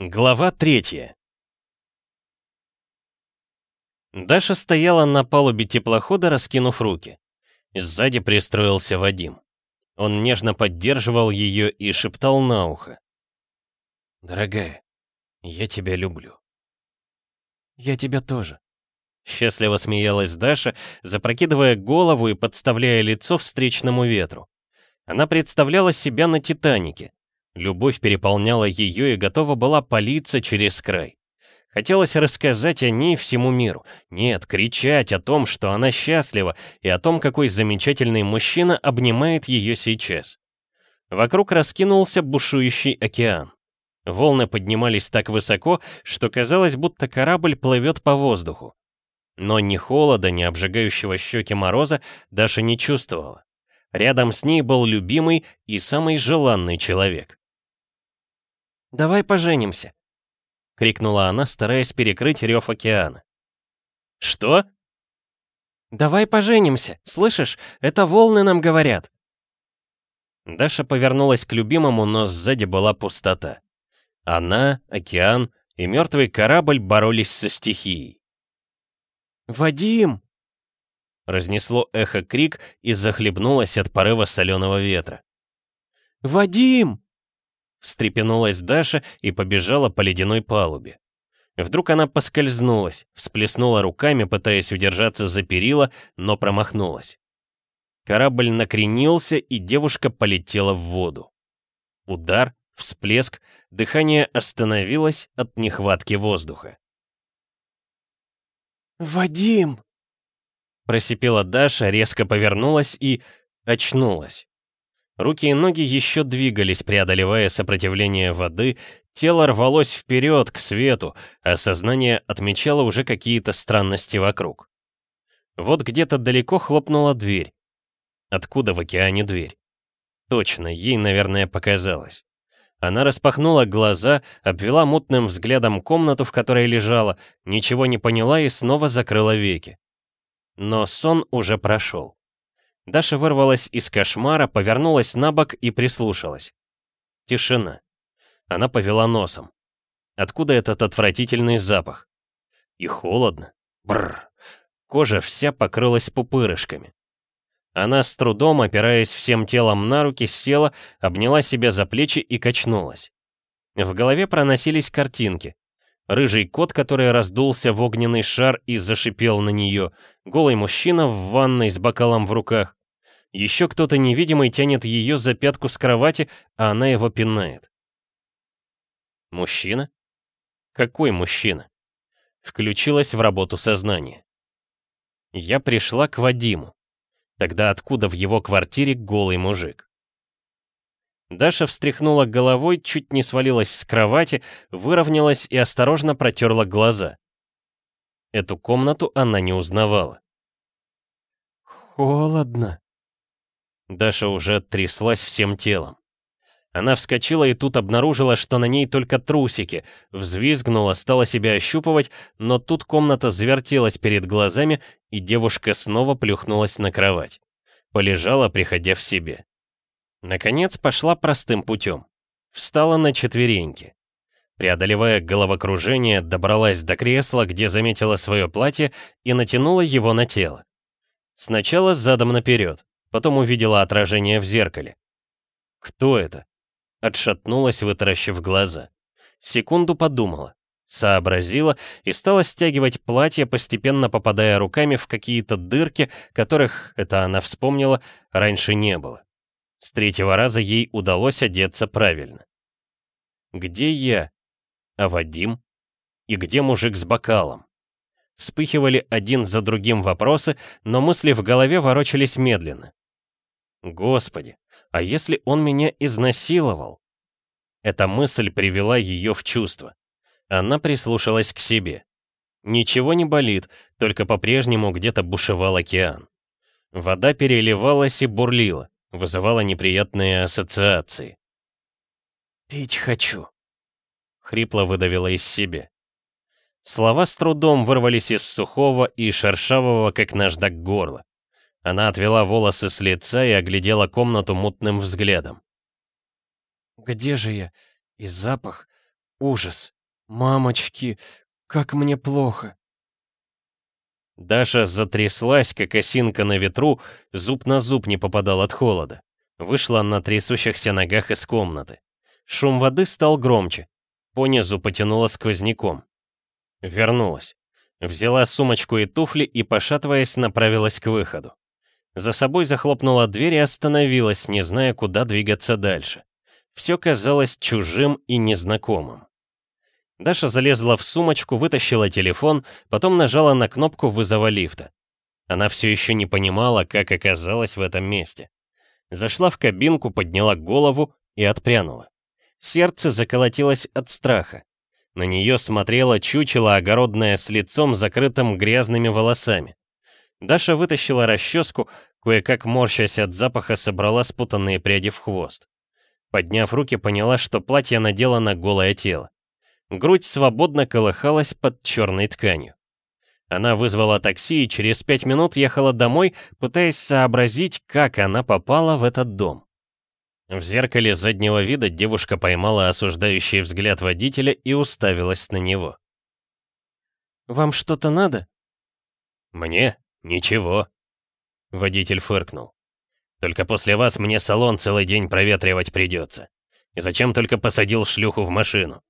Глава третья. Даша стояла на палубе теплохода, раскинув руки. Сзади пристроился Вадим. Он нежно поддерживал ее и шептал на ухо. «Дорогая, я тебя люблю». «Я тебя тоже», — счастливо смеялась Даша, запрокидывая голову и подставляя лицо встречному ветру. Она представляла себя на «Титанике», Любовь переполняла ее и готова была палиться через край. Хотелось рассказать о ней всему миру. Нет, кричать о том, что она счастлива, и о том, какой замечательный мужчина обнимает ее сейчас. Вокруг раскинулся бушующий океан. Волны поднимались так высоко, что казалось, будто корабль плывет по воздуху. Но ни холода, ни обжигающего щеки мороза Даша не чувствовала. Рядом с ней был любимый и самый желанный человек. «Давай поженимся!» — крикнула она, стараясь перекрыть рев океана. «Что?» «Давай поженимся, слышишь? Это волны нам говорят!» Даша повернулась к любимому, но сзади была пустота. Она, океан и мертвый корабль боролись со стихией. «Вадим!» Разнесло эхо крик и захлебнулось от порыва соленого ветра. «Вадим!» Встрепенулась Даша и побежала по ледяной палубе. Вдруг она поскользнулась, всплеснула руками, пытаясь удержаться за перила, но промахнулась. Корабль накренился, и девушка полетела в воду. Удар, всплеск, дыхание остановилось от нехватки воздуха. «Вадим!» Просипела Даша, резко повернулась и очнулась. Руки и ноги еще двигались, преодолевая сопротивление воды, тело рвалось вперед, к свету, а сознание отмечало уже какие-то странности вокруг. Вот где-то далеко хлопнула дверь. Откуда в океане дверь? Точно, ей, наверное, показалось. Она распахнула глаза, обвела мутным взглядом комнату, в которой лежала, ничего не поняла и снова закрыла веки. Но сон уже прошел. Даша вырвалась из кошмара, повернулась на бок и прислушалась. Тишина. Она повела носом. Откуда этот отвратительный запах? И холодно. Бррр. Кожа вся покрылась пупырышками. Она с трудом, опираясь всем телом на руки, села, обняла себя за плечи и качнулась. В голове проносились картинки. Рыжий кот, который раздулся в огненный шар и зашипел на нее. Голый мужчина в ванной с бокалом в руках. Еще кто-то невидимый тянет ее за пятку с кровати, а она его пинает. Мужчина? Какой мужчина? Включилась в работу сознание. Я пришла к Вадиму. Тогда откуда в его квартире голый мужик? Даша встряхнула головой, чуть не свалилась с кровати, выровнялась и осторожно протерла глаза. Эту комнату она не узнавала. «Холодно», Даша уже тряслась всем телом. Она вскочила и тут обнаружила, что на ней только трусики, взвизгнула, стала себя ощупывать, но тут комната завертелась перед глазами, и девушка снова плюхнулась на кровать. Полежала, приходя в себе. Наконец пошла простым путем. Встала на четвереньки. Преодолевая головокружение, добралась до кресла, где заметила свое платье и натянула его на тело. Сначала задом наперед, Потом увидела отражение в зеркале. Кто это? Отшатнулась, вытаращив глаза. Секунду подумала, сообразила и стала стягивать платье, постепенно попадая руками в какие-то дырки, которых, это она вспомнила, раньше не было. С третьего раза ей удалось одеться правильно. Где я? А Вадим? И где мужик с бокалом? Вспыхивали один за другим вопросы, но мысли в голове ворочались медленно. Господи, а если он меня изнасиловал? Эта мысль привела ее в чувство. Она прислушалась к себе. Ничего не болит, только по-прежнему где-то бушевал океан. Вода переливалась и бурлила, вызывала неприятные ассоциации. «Пить хочу», — хрипло выдавила из себя. Слова с трудом вырвались из сухого и шершавого, как наждак горла. Она отвела волосы с лица и оглядела комнату мутным взглядом. «Где же я? И запах? Ужас. Мамочки, как мне плохо. Даша затряслась, как осинка на ветру, зуб на зуб не попадал от холода. Вышла на трясущихся ногах из комнаты. Шум воды стал громче. Понизу потянуло сквозняком. Вернулась. Взяла сумочку и туфли и, пошатываясь, направилась к выходу. За собой захлопнула дверь и остановилась, не зная, куда двигаться дальше. Все казалось чужим и незнакомым. Даша залезла в сумочку, вытащила телефон, потом нажала на кнопку вызова лифта. Она все еще не понимала, как оказалась в этом месте. Зашла в кабинку, подняла голову и отпрянула. Сердце заколотилось от страха. На нее смотрело чучело огородное с лицом, закрытым грязными волосами. Даша вытащила расческу, кое-как морщась от запаха, собрала спутанные пряди в хвост. Подняв руки, поняла, что платье надела на голое тело. Грудь свободно колыхалась под черной тканью. Она вызвала такси и через пять минут ехала домой, пытаясь сообразить, как она попала в этот дом. В зеркале заднего вида девушка поймала осуждающий взгляд водителя и уставилась на него. «Вам что-то надо?» «Мне? Ничего», — водитель фыркнул. «Только после вас мне салон целый день проветривать придется. И зачем только посадил шлюху в машину?»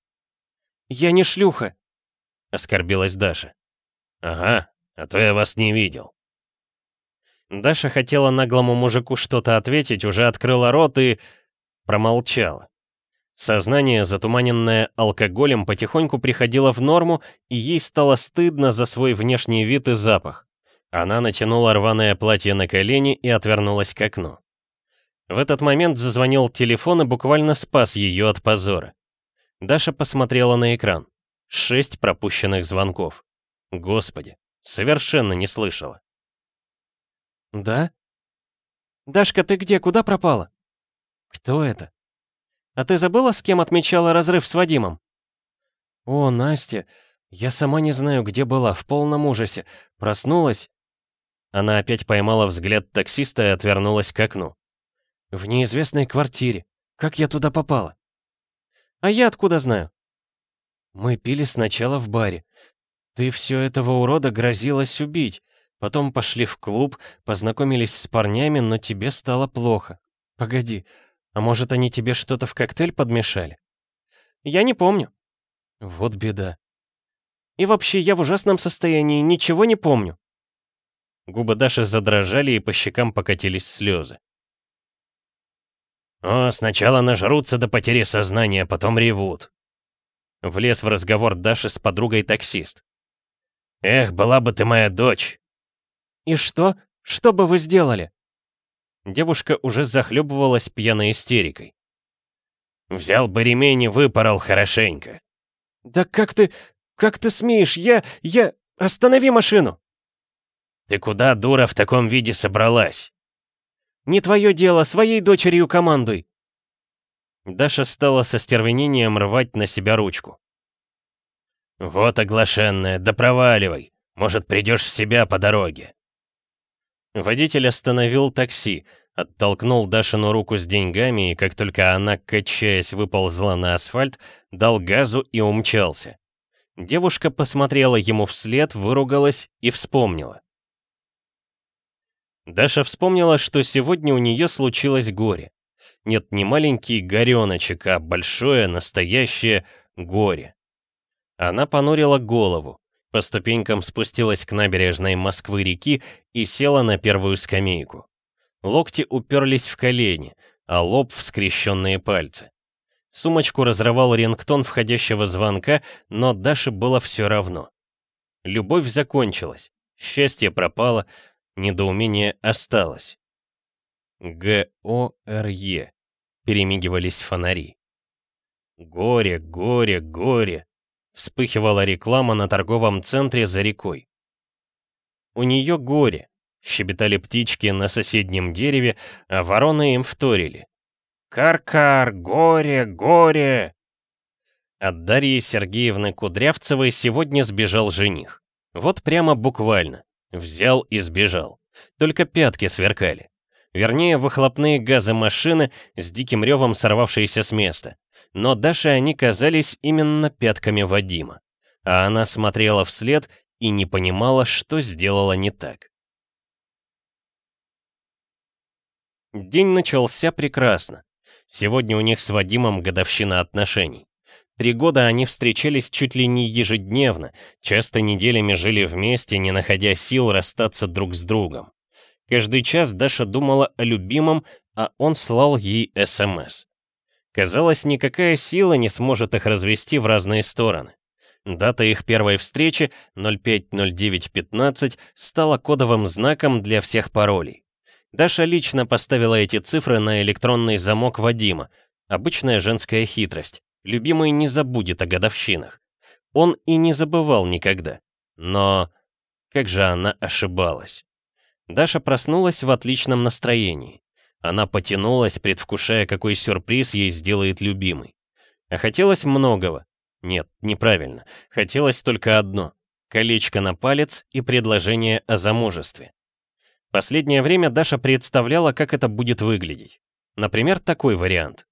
«Я не шлюха», — оскорбилась Даша. «Ага, а то я вас не видел». Даша хотела наглому мужику что-то ответить, уже открыла рот и... промолчала. Сознание, затуманенное алкоголем, потихоньку приходило в норму, и ей стало стыдно за свой внешний вид и запах. Она натянула рваное платье на колени и отвернулась к окну. В этот момент зазвонил телефон и буквально спас ее от позора. Даша посмотрела на экран. Шесть пропущенных звонков. Господи, совершенно не слышала. «Да?» «Дашка, ты где? Куда пропала?» «Кто это?» «А ты забыла, с кем отмечала разрыв с Вадимом?» «О, Настя, я сама не знаю, где была, в полном ужасе. Проснулась...» Она опять поймала взгляд таксиста и отвернулась к окну. «В неизвестной квартире. Как я туда попала?» А я откуда знаю? Мы пили сначала в баре. Ты все этого урода грозилась убить. Потом пошли в клуб, познакомились с парнями, но тебе стало плохо. Погоди, а может они тебе что-то в коктейль подмешали? Я не помню. Вот беда. И вообще, я в ужасном состоянии, ничего не помню. Губы Даши задрожали и по щекам покатились слезы. «О, сначала нажрутся до потери сознания, потом ревут». Влез в разговор Даши с подругой таксист. «Эх, была бы ты моя дочь!» «И что? Что бы вы сделали?» Девушка уже захлебывалась пьяной истерикой. «Взял бы ремень и выпорол хорошенько». «Да как ты... как ты смеешь? Я... я... Останови машину!» «Ты куда, дура, в таком виде собралась?» Не твое дело, своей дочерью командуй!» Даша стала со стервенением рвать на себя ручку. «Вот оглашенная, да проваливай! Может, придешь в себя по дороге!» Водитель остановил такси, оттолкнул Дашину руку с деньгами, и как только она, качаясь, выползла на асфальт, дал газу и умчался. Девушка посмотрела ему вслед, выругалась и вспомнила. Даша вспомнила, что сегодня у нее случилось горе. Нет, не маленький гореночек, а большое, настоящее горе. Она понурила голову, по ступенькам спустилась к набережной Москвы-реки и села на первую скамейку. Локти уперлись в колени, а лоб в скрещенные пальцы. Сумочку разрывал рингтон входящего звонка, но Даше было все равно. Любовь закончилась, счастье пропало, Недоумение осталось. Г-О-Р-Е. Перемигивались фонари. Горе, горе, горе. Вспыхивала реклама на торговом центре за рекой. У нее горе. Щебетали птички на соседнем дереве, а вороны им вторили. «Кар-кар, горе, горе!» От Дарьи Сергеевны Кудрявцевой сегодня сбежал жених. Вот прямо буквально. Взял и сбежал. Только пятки сверкали. Вернее, выхлопные газы машины с диким ревом сорвавшиеся с места. Но Даше они казались именно пятками Вадима. А она смотрела вслед и не понимала, что сделала не так. День начался прекрасно. Сегодня у них с Вадимом годовщина отношений. Три года они встречались чуть ли не ежедневно, часто неделями жили вместе, не находя сил расстаться друг с другом. Каждый час Даша думала о любимом, а он слал ей СМС. Казалось, никакая сила не сможет их развести в разные стороны. Дата их первой встречи 050915 стала кодовым знаком для всех паролей. Даша лично поставила эти цифры на электронный замок Вадима. Обычная женская хитрость. Любимый не забудет о годовщинах. Он и не забывал никогда. Но как же она ошибалась. Даша проснулась в отличном настроении. Она потянулась, предвкушая, какой сюрприз ей сделает любимый. А хотелось многого. Нет, неправильно. Хотелось только одно — колечко на палец и предложение о замужестве. Последнее время Даша представляла, как это будет выглядеть. Например, такой вариант.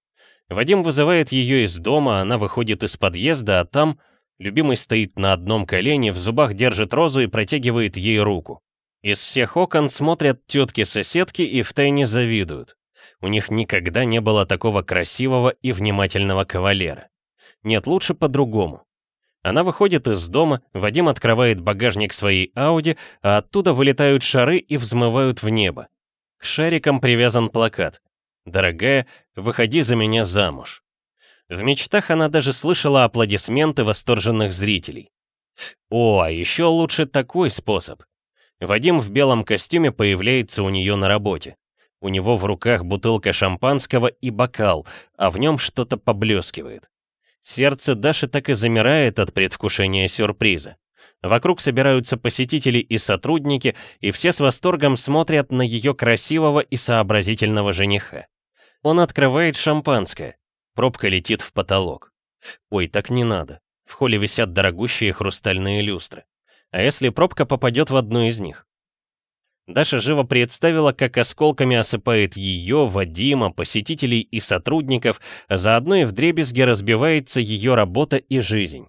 Вадим вызывает ее из дома, она выходит из подъезда, а там любимый стоит на одном колене, в зубах держит розу и протягивает ей руку. Из всех окон смотрят тетки-соседки и втайне завидуют. У них никогда не было такого красивого и внимательного кавалера. Нет, лучше по-другому. Она выходит из дома, Вадим открывает багажник своей Ауди, а оттуда вылетают шары и взмывают в небо. К шарикам привязан плакат. «Дорогая, выходи за меня замуж». В мечтах она даже слышала аплодисменты восторженных зрителей. О, а еще лучше такой способ. Вадим в белом костюме появляется у нее на работе. У него в руках бутылка шампанского и бокал, а в нем что-то поблескивает. Сердце Даши так и замирает от предвкушения сюрприза. Вокруг собираются посетители и сотрудники, и все с восторгом смотрят на ее красивого и сообразительного жениха. Он открывает шампанское. Пробка летит в потолок. Ой, так не надо. В холле висят дорогущие хрустальные люстры. А если пробка попадет в одну из них? Даша живо представила, как осколками осыпает ее, Вадима, посетителей и сотрудников, а заодно и вдребезги разбивается ее работа и жизнь.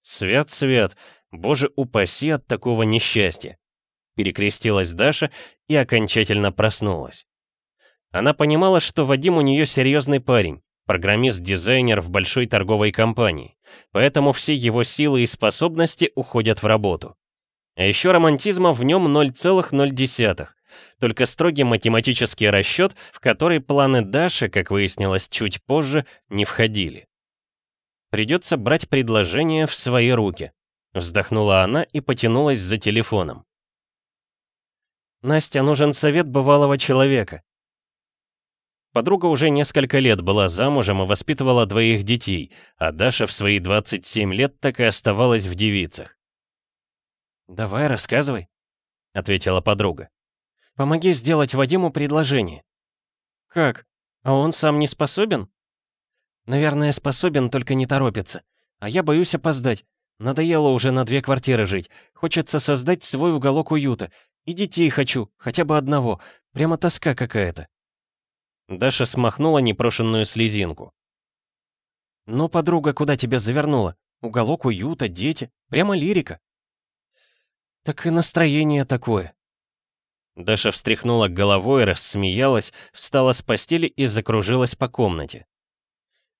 Свят-свят, боже упаси от такого несчастья. Перекрестилась Даша и окончательно проснулась. Она понимала, что Вадим у нее серьезный парень, программист-дизайнер в большой торговой компании, поэтому все его силы и способности уходят в работу. А еще романтизма в нем 0,0. Только строгий математический расчет, в который планы Даши, как выяснилось чуть позже, не входили. Придется брать предложение в свои руки. Вздохнула она и потянулась за телефоном. «Настя, нужен совет бывалого человека». Подруга уже несколько лет была замужем и воспитывала двоих детей, а Даша в свои 27 лет так и оставалась в девицах. «Давай, рассказывай», — ответила подруга. «Помоги сделать Вадиму предложение». «Как? А он сам не способен?» «Наверное, способен, только не торопится. А я боюсь опоздать. Надоело уже на две квартиры жить. Хочется создать свой уголок уюта. И детей хочу, хотя бы одного. Прямо тоска какая-то». Даша смахнула непрошенную слезинку. «Ну, подруга, куда тебя завернула? Уголок уюта, дети. Прямо лирика». Так и настроение такое. Даша встряхнула головой, рассмеялась, встала с постели и закружилась по комнате.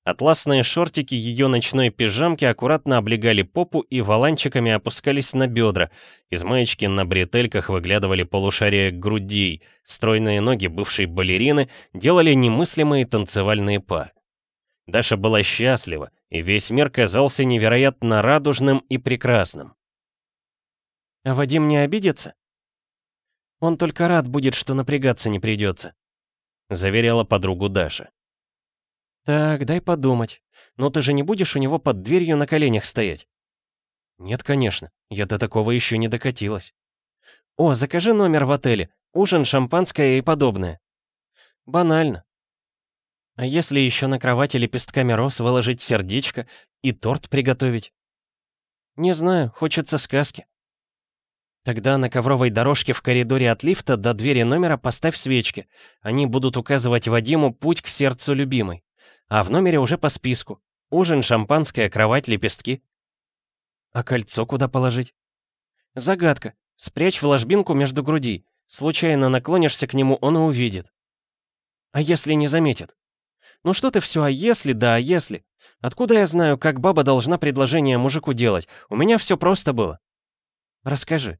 Атласные шортики ее ночной пижамки аккуратно облегали попу и валанчиками опускались на бедра. Из маечки на бретельках выглядывали полушария грудей. Стройные ноги бывшей балерины делали немыслимые танцевальные па. Даша была счастлива, и весь мир казался невероятно радужным и прекрасным. А Вадим не обидится? Он только рад будет, что напрягаться не придется, заверяла подругу Даша. Так, дай подумать. Но ты же не будешь у него под дверью на коленях стоять? Нет, конечно, я до такого еще не докатилась. О, закажи номер в отеле, ужин, шампанское и подобное. Банально. А если еще на кровати лепестками роз выложить сердечко и торт приготовить? Не знаю, хочется сказки. Тогда на ковровой дорожке в коридоре от лифта до двери номера поставь свечки. Они будут указывать Вадиму путь к сердцу любимой. А в номере уже по списку. Ужин, шампанское, кровать, лепестки. А кольцо куда положить? Загадка. Спрячь в ложбинку между грудей. Случайно наклонишься к нему, он и увидит. А если не заметит? Ну что ты все, а если, да, а если? Откуда я знаю, как баба должна предложение мужику делать? У меня все просто было. Расскажи.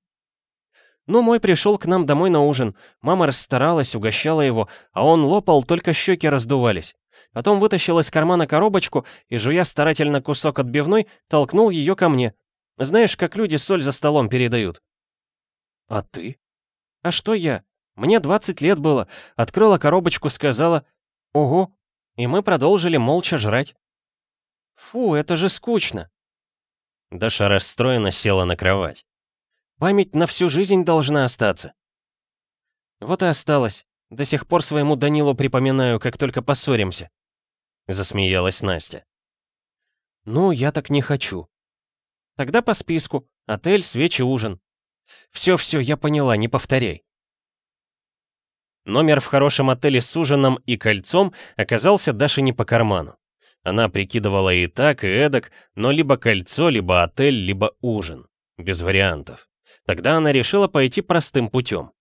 Ну, мой пришел к нам домой на ужин. Мама расстаралась, угощала его, а он лопал, только щеки раздувались. Потом вытащил из кармана коробочку и, жуя старательно кусок отбивной, толкнул ее ко мне. Знаешь, как люди соль за столом передают. А ты? А что я? Мне 20 лет было. Открыла коробочку, сказала «Ого!» И мы продолжили молча жрать. Фу, это же скучно. Даша расстроенно села на кровать. Память на всю жизнь должна остаться. Вот и осталось. До сих пор своему Данилу припоминаю, как только поссоримся. Засмеялась Настя. Ну, я так не хочу. Тогда по списку. Отель, свечи, ужин. Все-все, я поняла, не повторяй. Номер в хорошем отеле с ужином и кольцом оказался Даше не по карману. Она прикидывала и так, и эдак, но либо кольцо, либо отель, либо ужин. Без вариантов. Тогда она решила пойти простым путем.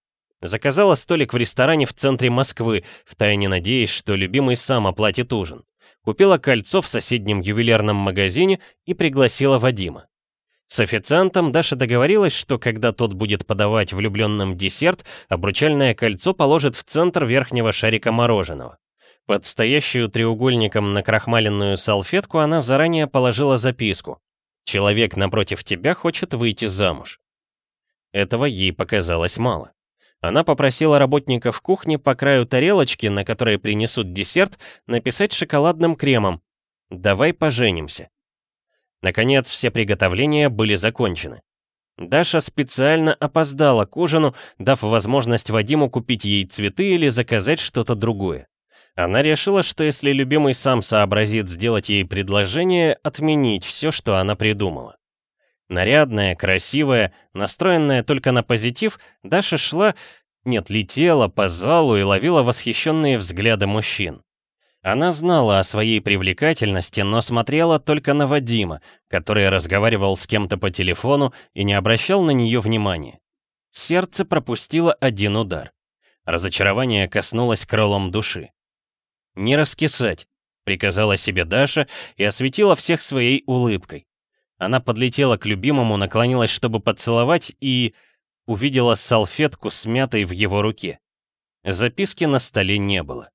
Заказала столик в ресторане в центре Москвы, втайне надеясь, что любимый сам оплатит ужин. Купила кольцо в соседнем ювелирном магазине и пригласила Вадима. С официантом Даша договорилась, что когда тот будет подавать влюбленным десерт, обручальное кольцо положит в центр верхнего шарика мороженого. Под стоящую треугольником на крахмаленную салфетку она заранее положила записку. «Человек напротив тебя хочет выйти замуж». Этого ей показалось мало. Она попросила работников кухни по краю тарелочки, на которой принесут десерт, написать шоколадным кремом «Давай поженимся». Наконец, все приготовления были закончены. Даша специально опоздала к ужину, дав возможность Вадиму купить ей цветы или заказать что-то другое. Она решила, что если любимый сам сообразит сделать ей предложение, отменить все, что она придумала. Нарядная, красивая, настроенная только на позитив, Даша шла, нет, летела по залу и ловила восхищенные взгляды мужчин. Она знала о своей привлекательности, но смотрела только на Вадима, который разговаривал с кем-то по телефону и не обращал на нее внимания. Сердце пропустило один удар. Разочарование коснулось крылом души. «Не раскисать», — приказала себе Даша и осветила всех своей улыбкой. Она подлетела к любимому, наклонилась, чтобы поцеловать, и... увидела салфетку, смятой в его руке. Записки на столе не было.